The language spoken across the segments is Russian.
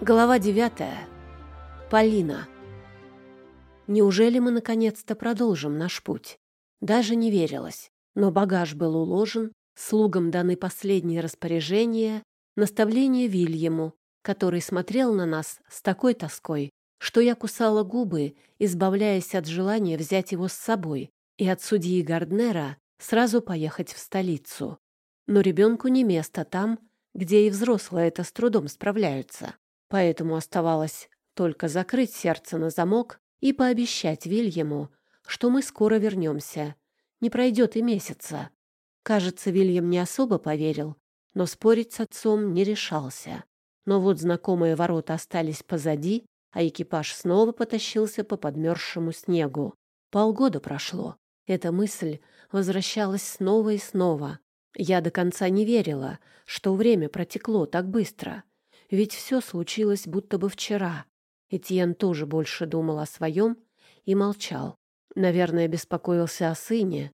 Глава девятая. Полина. Неужели мы наконец-то продолжим наш путь? Даже не верилось. Но багаж был уложен, слугам даны последние распоряжения, наставление Вильяму, который смотрел на нас с такой тоской, что я кусала губы, избавляясь от желания взять его с собой и от судьи Гарднера сразу поехать в столицу. Но ребенку не место там, где и взрослые это с трудом справляются. Поэтому оставалось только закрыть сердце на замок и пообещать Вильяму, что мы скоро вернемся. Не пройдет и месяца. Кажется, Вильям не особо поверил, но спорить с отцом не решался. Но вот знакомые ворота остались позади, а экипаж снова потащился по подмерзшему снегу. Полгода прошло. Эта мысль возвращалась снова и снова. Я до конца не верила, что время протекло так быстро ведь все случилось будто бы вчера. Этьен тоже больше думал о своем и молчал. Наверное, беспокоился о сыне.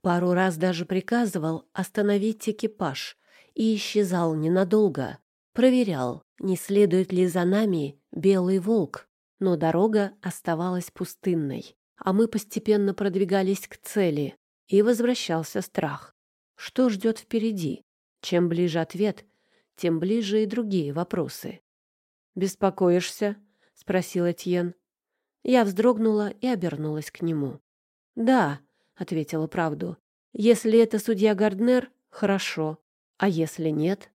Пару раз даже приказывал остановить экипаж и исчезал ненадолго. Проверял, не следует ли за нами белый волк. Но дорога оставалась пустынной, а мы постепенно продвигались к цели, и возвращался страх. Что ждет впереди? Чем ближе ответ, тем ближе и другие вопросы. «Беспокоишься?» — спросил Этьен. Я вздрогнула и обернулась к нему. «Да», — ответила правду. «Если это судья Гарднер, хорошо. А если нет?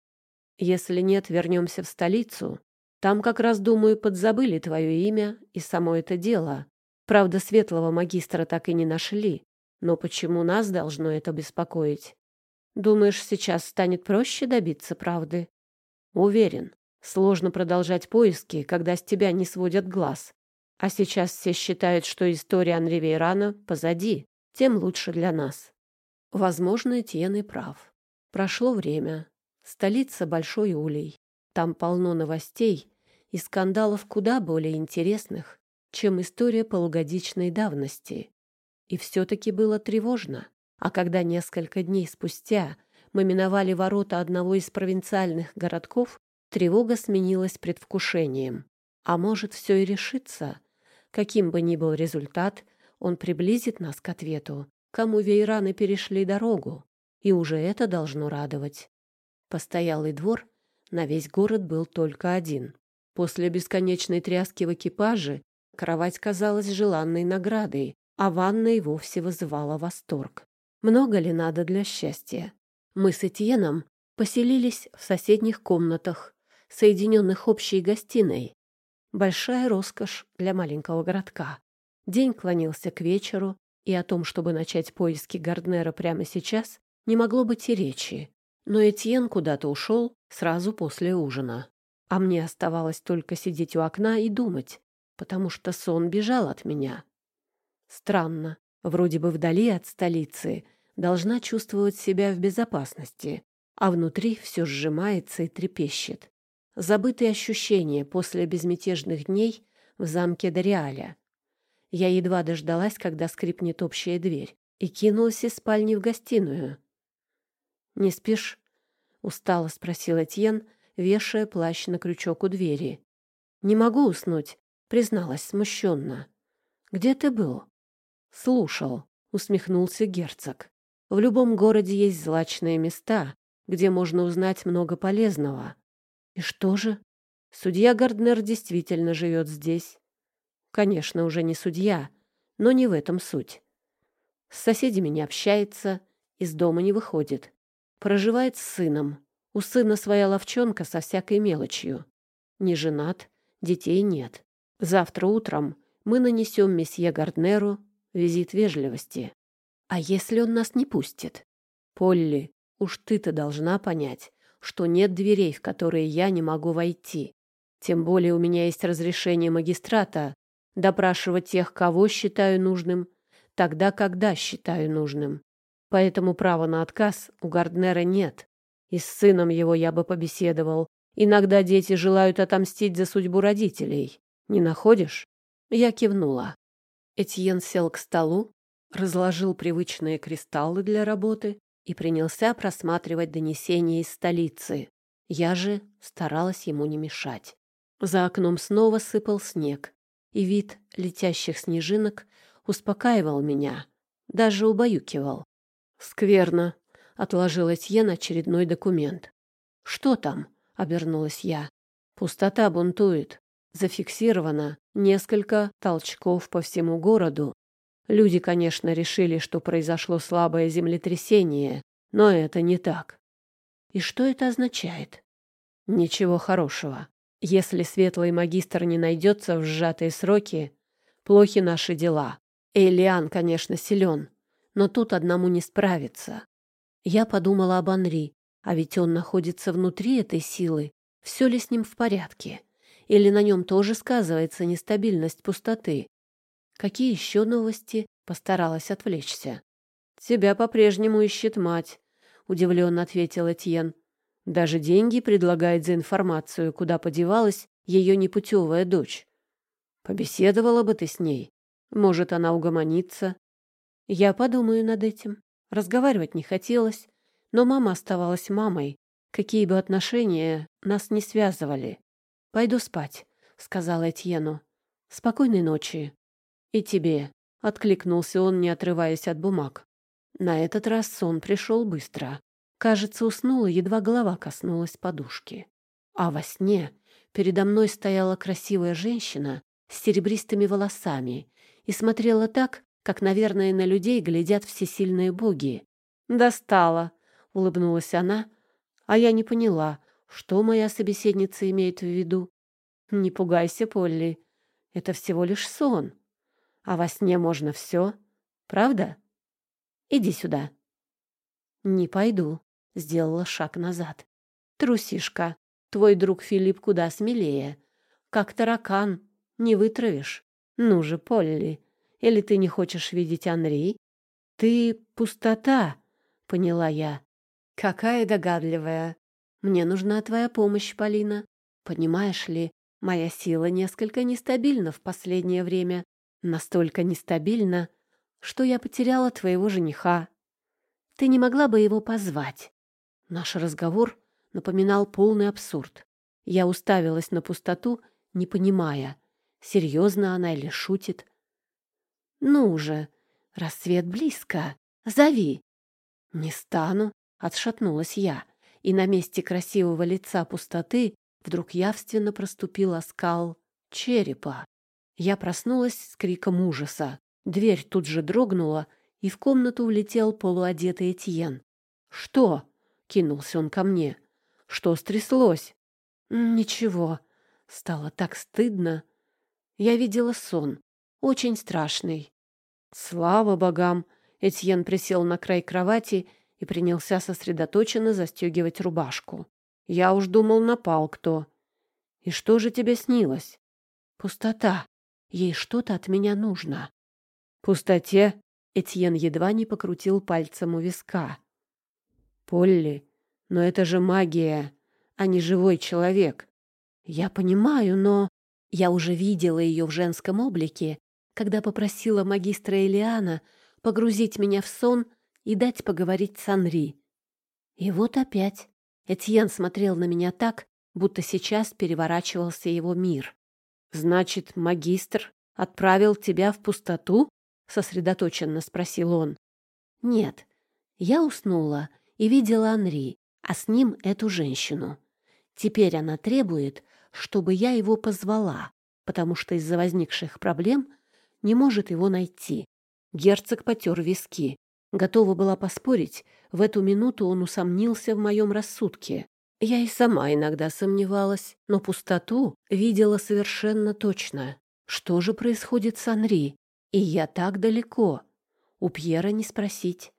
Если нет, вернемся в столицу. Там как раз, думаю, подзабыли твое имя и само это дело. Правда, светлого магистра так и не нашли. Но почему нас должно это беспокоить? Думаешь, сейчас станет проще добиться правды? Уверен, сложно продолжать поиски, когда с тебя не сводят глаз. А сейчас все считают, что история Анри Вейрана позади, тем лучше для нас. Возможно, Этьен и прав. Прошло время. Столица Большой Улей. Там полно новостей и скандалов куда более интересных, чем история полугодичной давности. И все-таки было тревожно. А когда несколько дней спустя мы миновали ворота одного из провинциальных городков, тревога сменилась предвкушением. А может, все и решится? Каким бы ни был результат, он приблизит нас к ответу, кому вейраны перешли дорогу, и уже это должно радовать. Постоялый двор на весь город был только один. После бесконечной тряски в экипаже кровать казалась желанной наградой, а ванна и вовсе вызывала восторг. Много ли надо для счастья? Мы с Этьеном поселились в соседних комнатах, соединенных общей гостиной. Большая роскошь для маленького городка. День клонился к вечеру, и о том, чтобы начать поиски Гарднера прямо сейчас, не могло быть и речи. Но Этьен куда-то ушел сразу после ужина. А мне оставалось только сидеть у окна и думать, потому что сон бежал от меня. Странно. Вроде бы вдали от столицы должна чувствовать себя в безопасности, а внутри все сжимается и трепещет. Забытые ощущения после безмятежных дней в замке Дориаля. Я едва дождалась, когда скрипнет общая дверь, и кинулась из спальни в гостиную. «Не спишь?» — устало спросил Этьен, вешая плащ на крючок у двери. «Не могу уснуть», — призналась смущенно. «Где ты был?» «Слушал», — усмехнулся герцог. В любом городе есть злачные места, где можно узнать много полезного. И что же? Судья Гарднер действительно живет здесь. Конечно, уже не судья, но не в этом суть. С соседями не общается, из дома не выходит. Проживает с сыном. У сына своя ловчонка со всякой мелочью. Не женат, детей нет. Завтра утром мы нанесем месье Гарднеру визит вежливости. А если он нас не пустит? Полли, уж ты-то должна понять, что нет дверей, в которые я не могу войти. Тем более у меня есть разрешение магистрата допрашивать тех, кого считаю нужным, тогда, когда считаю нужным. Поэтому права на отказ у Гарднера нет. И с сыном его я бы побеседовал. Иногда дети желают отомстить за судьбу родителей. Не находишь? Я кивнула. Этьен сел к столу, разложил привычные кристаллы для работы и принялся просматривать донесения из столицы. Я же старалась ему не мешать. За окном снова сыпал снег, и вид летящих снежинок успокаивал меня, даже убаюкивал. «Скверно», — отложил Этьен очередной документ. «Что там?» — обернулась я. «Пустота бунтует. Зафиксировано несколько толчков по всему городу. Люди, конечно, решили, что произошло слабое землетрясение, но это не так. И что это означает? Ничего хорошего. Если светлый магистр не найдется в сжатые сроки, плохи наши дела. Элиан, конечно, силен, но тут одному не справиться. Я подумала об Анри, а ведь он находится внутри этой силы. Все ли с ним в порядке? Или на нем тоже сказывается нестабильность пустоты? Какие еще новости? Постаралась отвлечься. «Тебя по-прежнему ищет мать», — удивленно ответил Этьен. «Даже деньги предлагает за информацию, куда подевалась ее непутевая дочь. Побеседовала бы ты с ней. Может, она угомонится. Я подумаю над этим. Разговаривать не хотелось, но мама оставалась мамой, какие бы отношения нас не связывали. «Пойду спать», — сказала Этьену. «Спокойной ночи». «И тебе», — откликнулся он, не отрываясь от бумаг. На этот раз сон пришел быстро. Кажется, уснула, едва голова коснулась подушки. А во сне передо мной стояла красивая женщина с серебристыми волосами и смотрела так, как, наверное, на людей глядят всесильные боги. «Достала», — улыбнулась она, а я не поняла, что моя собеседница имеет в виду? Не пугайся, Полли. Это всего лишь сон. А во сне можно все. Правда? Иди сюда. Не пойду. Сделала шаг назад. Трусишка. Твой друг Филипп куда смелее. Как таракан. Не вытравишь. Ну же, Полли. Или ты не хочешь видеть Анри? Ты пустота, поняла я. Какая догадливая. Мне нужна твоя помощь, Полина. Понимаешь ли, моя сила несколько нестабильна в последнее время. Настолько нестабильна, что я потеряла твоего жениха. Ты не могла бы его позвать? Наш разговор напоминал полный абсурд. Я уставилась на пустоту, не понимая, серьезно она или шутит. «Ну уже, рассвет близко. Зови». «Не стану», — отшатнулась я и на месте красивого лица пустоты вдруг явственно проступил оскал черепа. Я проснулась с криком ужаса. Дверь тут же дрогнула, и в комнату влетел полуодетый Этьен. «Что?» — кинулся он ко мне. «Что стряслось?» «Ничего». Стало так стыдно. Я видела сон. Очень страшный. Слава богам! Этьен присел на край кровати и принялся сосредоточенно застегивать рубашку. Я уж думал, напал кто. И что же тебе снилось? Пустота. Ей что-то от меня нужно. Пустоте? Этьен едва не покрутил пальцем у виска. Полли, но это же магия, а не живой человек. Я понимаю, но... Я уже видела ее в женском облике, когда попросила магистра Элиана погрузить меня в сон и дать поговорить с Анри. И вот опять. Этьен смотрел на меня так, будто сейчас переворачивался его мир. «Значит, магистр отправил тебя в пустоту?» — сосредоточенно спросил он. «Нет, я уснула и видела Анри, а с ним эту женщину. Теперь она требует, чтобы я его позвала, потому что из-за возникших проблем не может его найти». Герцог потер виски. Готова была поспорить, в эту минуту он усомнился в моем рассудке. Я и сама иногда сомневалась, но пустоту видела совершенно точно. Что же происходит с Анри? И я так далеко. У Пьера не спросить.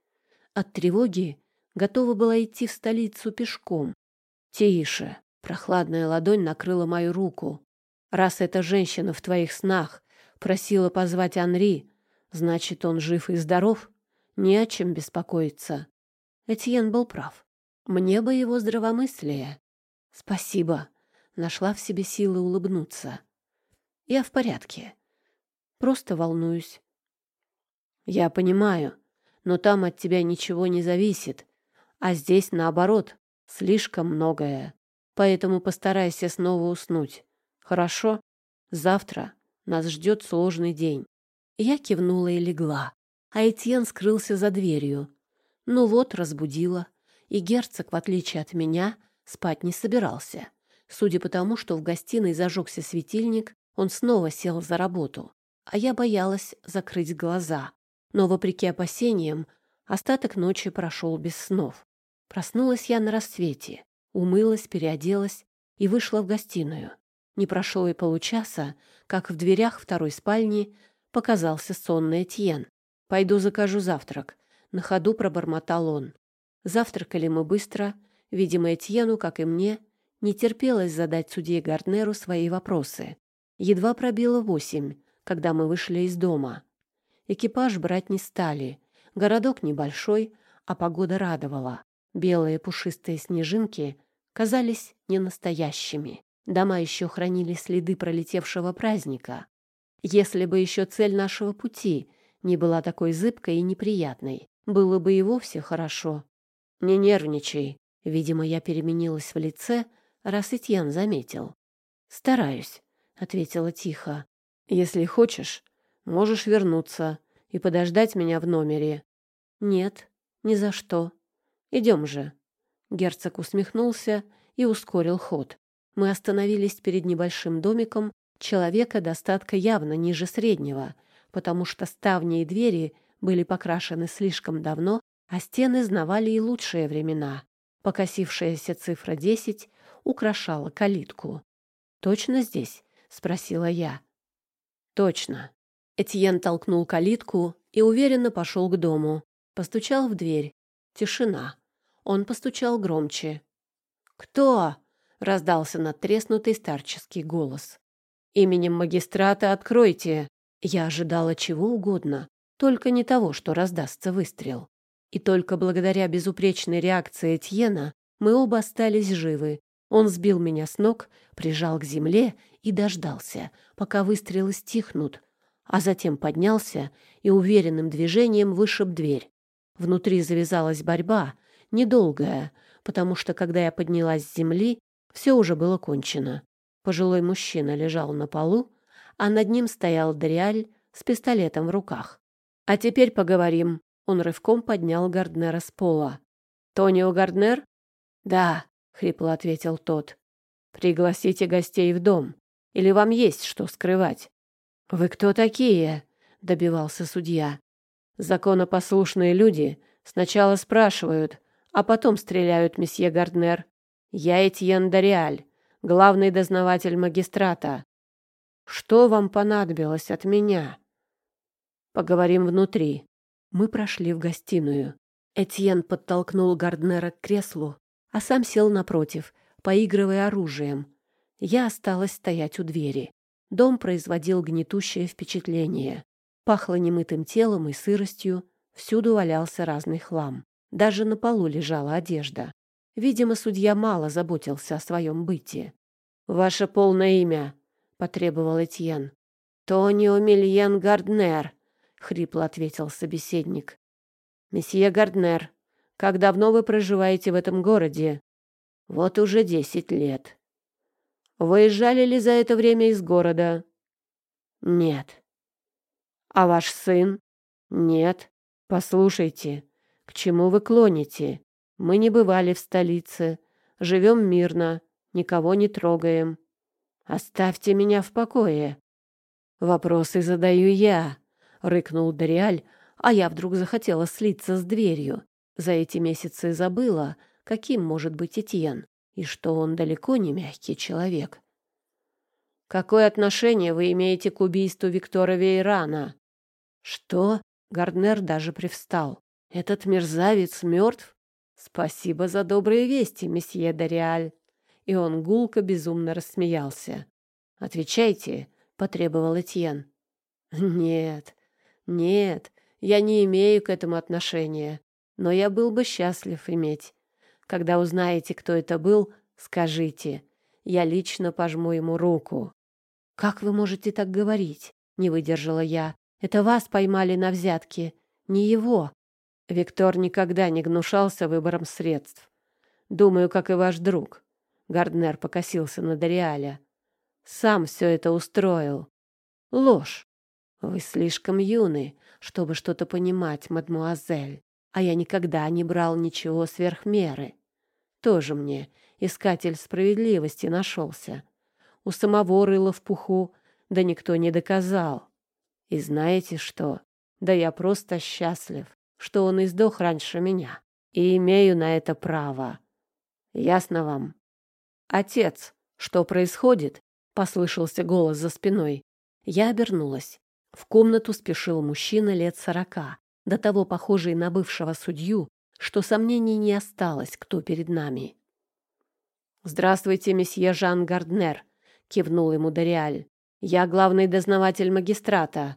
От тревоги готова была идти в столицу пешком. «Тише!» — прохладная ладонь накрыла мою руку. «Раз эта женщина в твоих снах просила позвать Анри, значит, он жив и здоров?» Не о чем беспокоиться. Этьен был прав. Мне бы его здравомыслие. Спасибо. Нашла в себе силы улыбнуться. Я в порядке. Просто волнуюсь. Я понимаю, но там от тебя ничего не зависит. А здесь, наоборот, слишком многое. Поэтому постарайся снова уснуть. Хорошо. Завтра нас ждет сложный день. Я кивнула и легла, а Этьен скрылся за дверью. Ну вот, разбудила. И герцог, в отличие от меня, спать не собирался. Судя по тому, что в гостиной зажегся светильник, он снова сел за работу. А я боялась закрыть глаза. Но, вопреки опасениям, остаток ночи прошел без снов. Проснулась я на рассвете, умылась, переоделась и вышла в гостиную. Не прошло и получаса, как в дверях второй спальни показался сонный Этьен. «Пойду закажу завтрак», — на ходу пробормотал он. Завтракали мы быстро. Видимо, Этьену, как и мне, не терпелось задать судье Гарднеру свои вопросы. Едва пробило восемь, когда мы вышли из дома. Экипаж брать не стали. Городок небольшой, а погода радовала. Белые пушистые снежинки казались ненастоящими. Дома еще хранили следы пролетевшего праздника. Если бы еще цель нашего пути не была такой зыбкой и неприятной, было бы и вовсе хорошо. Не нервничай. Видимо, я переменилась в лице, раз Этьян заметил. «Стараюсь», — ответила тихо. «Если хочешь, можешь вернуться и подождать меня в номере». «Нет, ни за что. Идем же». Герцог усмехнулся и ускорил ход. Мы остановились перед небольшим домиком человека достатка явно ниже среднего, потому что ставни и двери были покрашены слишком давно, а стены знавали и лучшие времена. Покосившаяся цифра десять украшала калитку. «Точно здесь?» — спросила я. «Точно». Этьен толкнул калитку и уверенно пошел к дому. Постучал в дверь. Тишина. Он постучал громче. «Кто?» — раздался надтреснутый старческий голос. «Именем магистрата откройте!» Я ожидала чего угодно, только не того, что раздастся выстрел. И только благодаря безупречной реакции Этьена мы оба остались живы. Он сбил меня с ног, прижал к земле и дождался, пока выстрелы стихнут, а затем поднялся и уверенным движением вышиб дверь. Внутри завязалась борьба, недолгая, потому что, когда я поднялась с земли, все уже было кончено. Пожилой мужчина лежал на полу, а над ним стоял Дориаль с пистолетом в руках. «А теперь поговорим». Он рывком поднял Гарднера с пола. «Тонио Гарднер?» «Да», — хрипло ответил тот. «Пригласите гостей в дом. Или вам есть что скрывать?» «Вы кто такие?» — добивался судья. «Законопослушные люди сначала спрашивают, а потом стреляют, месье Гарднер. Я Этьен Дориаль, главный дознаватель магистрата. Что вам понадобилось от меня? Поговорим внутри. Мы прошли в гостиную. Этьен подтолкнул Гарднера к креслу, а сам сел напротив, поигрывая оружием. Я осталась стоять у двери. Дом производил гнетущее впечатление. Пахло немытым телом и сыростью, всюду валялся разный хлам. Даже на полу лежала одежда. Видимо, судья мало заботился о своем быте. «Ваше полное имя?» — потребовал Этьен. «Тонио Мильен Гарднер», — хрипло ответил собеседник. «Месье Гарднер, как давно вы проживаете в этом городе?» «Вот уже десять лет». «Выезжали ли за это время из города?» «Нет». «А ваш сын?» «Нет. Послушайте, к чему вы клоните? Мы не бывали в столице, живем мирно, никого не трогаем. Оставьте меня в покое. Вопросы задаю я, рыкнул Дориаль, а я вдруг захотела слиться с дверью. За эти месяцы забыла, каким может быть Этьен, и что он далеко не мягкий человек. Какое отношение вы имеете к убийству Виктора Вейрана? Что? Гарднер даже привстал. Этот мерзавец мертв? «Спасибо за добрые вести, месье Дориаль». И он гулко безумно рассмеялся. «Отвечайте», — потребовал Этьен. «Нет, нет, я не имею к этому отношения, но я был бы счастлив иметь. Когда узнаете, кто это был, скажите. Я лично пожму ему руку». «Как вы можете так говорить?» — не выдержала я. «Это вас поймали на взятке, не его». Виктор никогда не гнушался выбором средств. Думаю, как и ваш друг. Гарднер покосился на Дориаля. Сам все это устроил. Ложь. Вы слишком юны, чтобы что-то понимать, мадмуазель. А я никогда не брал ничего сверх меры. Тоже мне искатель справедливости нашелся. У самого рыла в пуху, да никто не доказал. И знаете что? Да я просто счастлив, что он издох раньше меня. И имею на это право. Ясно вам? Отец, что происходит? Послышался голос за спиной. Я обернулась. В комнату спешил мужчина лет сорока, до того похожий на бывшего судью, что сомнений не осталось, кто перед нами. «Здравствуйте, месье Жан Гарднер», — кивнул ему Дориаль. «Я главный дознаватель магистрата».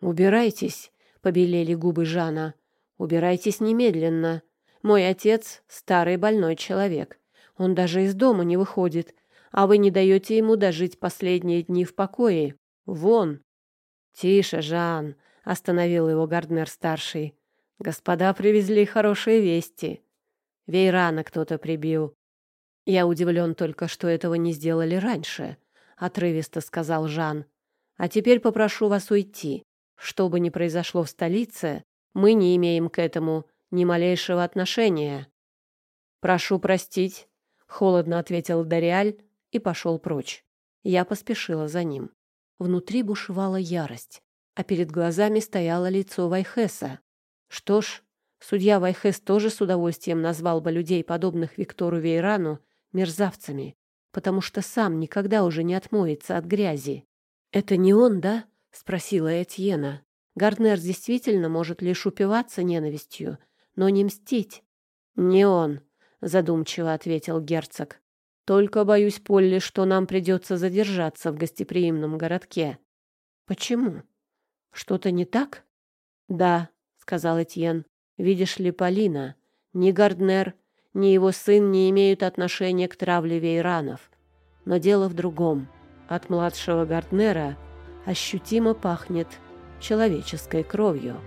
«Убирайтесь», — побелели губы Жана. «Убирайтесь немедленно. Мой отец — старый больной человек. Он даже из дома не выходит, а вы не даете ему дожить последние дни в покое. Вон!» «Тише, Жан!» — остановил его Гарднер-старший. «Господа привезли хорошие вести. Вейрана кто-то прибил. Я удивлен только, что этого не сделали раньше», — отрывисто сказал Жан. «А теперь попрошу вас уйти. Что бы ни произошло в столице, мы не имеем к этому ни малейшего отношения». «Прошу простить», — холодно ответил Дориаль, и пошел прочь. Я поспешила за ним. Внутри бушевала ярость, а перед глазами стояло лицо Вайхеса. Что ж, судья Вайхес тоже с удовольствием назвал бы людей, подобных Виктору Вейрану, мерзавцами, потому что сам никогда уже не отмоется от грязи. «Это не он, да?» — спросила Этьена. «Гарднер действительно может лишь упиваться ненавистью, но не мстить». «Не он», — задумчиво ответил герцог. Только боюсь, Полли, что нам придется задержаться в гостеприимном городке. Почему? Что-то не так? Да, сказал Этьен. Видишь ли, Полина, ни Гарднер, ни его сын не имеют отношения к травле вейранов. Но дело в другом. От младшего Гарднера ощутимо пахнет человеческой кровью.